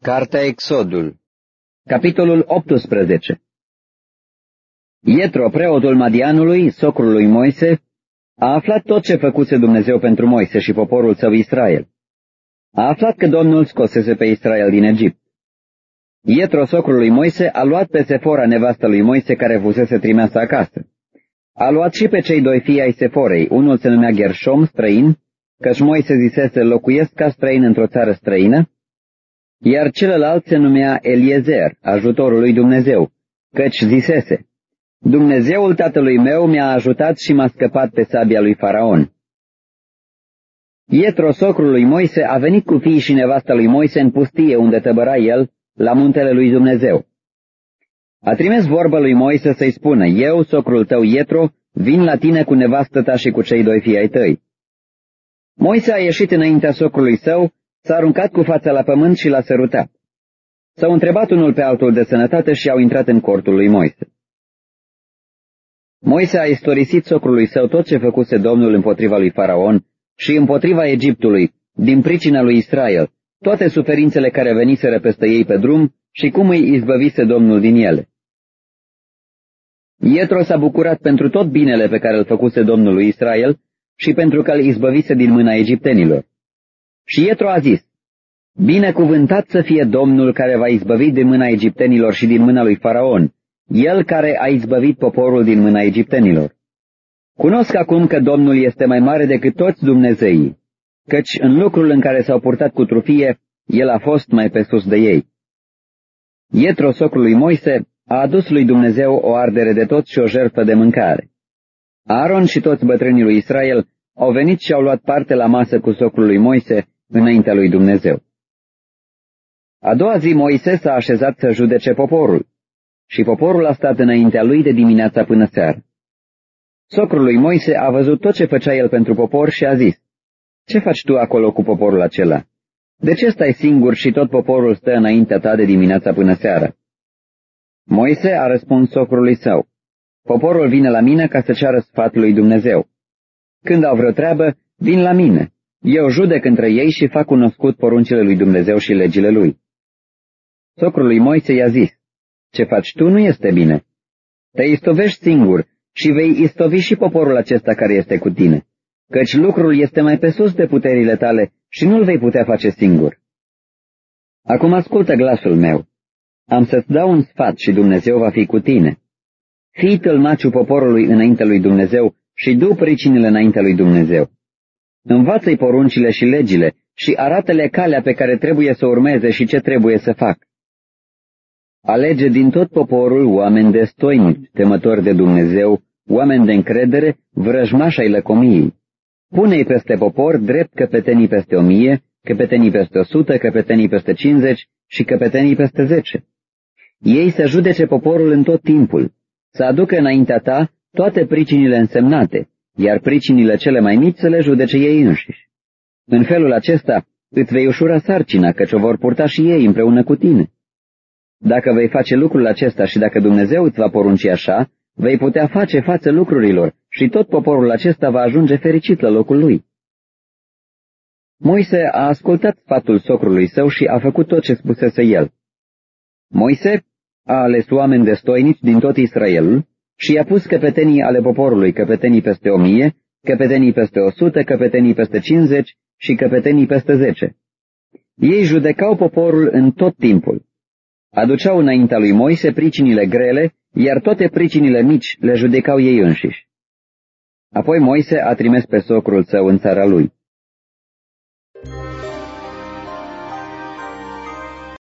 Cartea Exodul Capitolul 18 Ietro, preotul Madianului, socrul lui Moise, a aflat tot ce făcuse Dumnezeu pentru Moise și poporul său Israel. A aflat că Domnul scosese pe Israel din Egipt. Ietro, socrul lui Moise, a luat pe Sefora, nevastă lui Moise, care fusese trimeasă acasă. A luat și pe cei doi fii ai Seforei, unul se numea Gershom, străin, căci Moise zisese, locuiesc ca străin într-o țară străină, iar celălalt se numea Eliezer, ajutorul lui Dumnezeu, căci zisese, Dumnezeul tatălui meu mi-a ajutat și m-a scăpat pe sabia lui Faraon. Ietro, socrul lui Moise, a venit cu fiii și nevasta lui Moise în pustie unde tăbăra el, la muntele lui Dumnezeu. A trimis vorba lui Moise să-i spună, eu, socrul tău Ietro, vin la tine cu nevastă ta și cu cei doi fii ai tăi. Moise a ieșit înaintea socrului său S-a aruncat cu fața la pământ și l-a sărutat. S-au întrebat unul pe altul de sănătate și au intrat în cortul lui Moise. Moise a istorisit socrului său tot ce făcuse Domnul împotriva lui Faraon și împotriva Egiptului, din pricina lui Israel, toate suferințele care veniseră peste ei pe drum și cum îi izbăvise Domnul din ele. Ietro s-a bucurat pentru tot binele pe care îl făcuse Domnul lui Israel și pentru că îl izbăvise din mâna egiptenilor. Și Ietro a zis, Binecuvântat să fie Domnul care va izbăvi din mâna egiptenilor și din mâna lui Faraon, el care a izbăvit poporul din mâna egiptenilor. Cunosc acum că Domnul este mai mare decât toți Dumnezeii, căci în lucrul în care s-au purtat cu trufie, el a fost mai pe sus de ei. Ietro, socrul lui Moise, a adus lui Dumnezeu o ardere de tot și o jertfă de mâncare. Aaron și toți bătrânii lui Israel au venit și au luat parte la masă cu socrul lui Moise înaintea lui Dumnezeu. A doua zi Moise s-a așezat să judece poporul și poporul a stat înaintea lui de dimineața până seară. Socrul lui Moise a văzut tot ce făcea el pentru popor și a zis, Ce faci tu acolo cu poporul acela? De ce stai singur și tot poporul stă înaintea ta de dimineața până seară? Moise a răspuns socrului său, Poporul vine la mine ca să ceară sfatul lui Dumnezeu. Când au vreo treabă, vin la mine eu judec între ei și fac cunoscut poruncile lui Dumnezeu și legile lui. Socrul lui Moise i-a zis, ce faci tu nu este bine. Te istovești singur și vei istovi și poporul acesta care este cu tine, căci lucrul este mai pe sus de puterile tale și nu-l vei putea face singur. Acum ascultă glasul meu. Am să-ți dau un sfat și Dumnezeu va fi cu tine. Fii tălmaciul poporului înainte lui Dumnezeu și du pricinile înainte lui Dumnezeu. Învață-i poruncile și legile și arată-le calea pe care trebuie să urmeze și ce trebuie să fac. Alege din tot poporul oameni destoinici, temători de Dumnezeu, oameni de încredere, vrăjmași ai lăcomiei. Pune-i peste popor drept căpetenii peste o mie, căpetenii peste o sută, căpetenii peste cincizeci și căpetenii peste zece. Ei să judece poporul în tot timpul, să aducă înaintea ta toate pricinile însemnate, iar pricinile cele mai mici să le judece ei înșiși. În felul acesta îți vei ușura sarcina, căci o vor purta și ei împreună cu tine. Dacă vei face lucrul acesta și dacă Dumnezeu îți va porunci așa, vei putea face față lucrurilor și tot poporul acesta va ajunge fericit la locul lui. Moise a ascultat sfatul socrului său și a făcut tot ce spusese el. Moise a ales oameni destoinici din tot Israelul și i-a pus căpetenii ale poporului, căpetenii peste o mie, căpetenii peste o sută, căpetenii peste cincizeci și căpetenii peste zece. Ei judecau poporul în tot timpul. Aduceau înaintea lui Moise pricinile grele, iar toate pricinile mici le judecau ei înșiși. Apoi Moise a trimis pe socrul său în țara lui.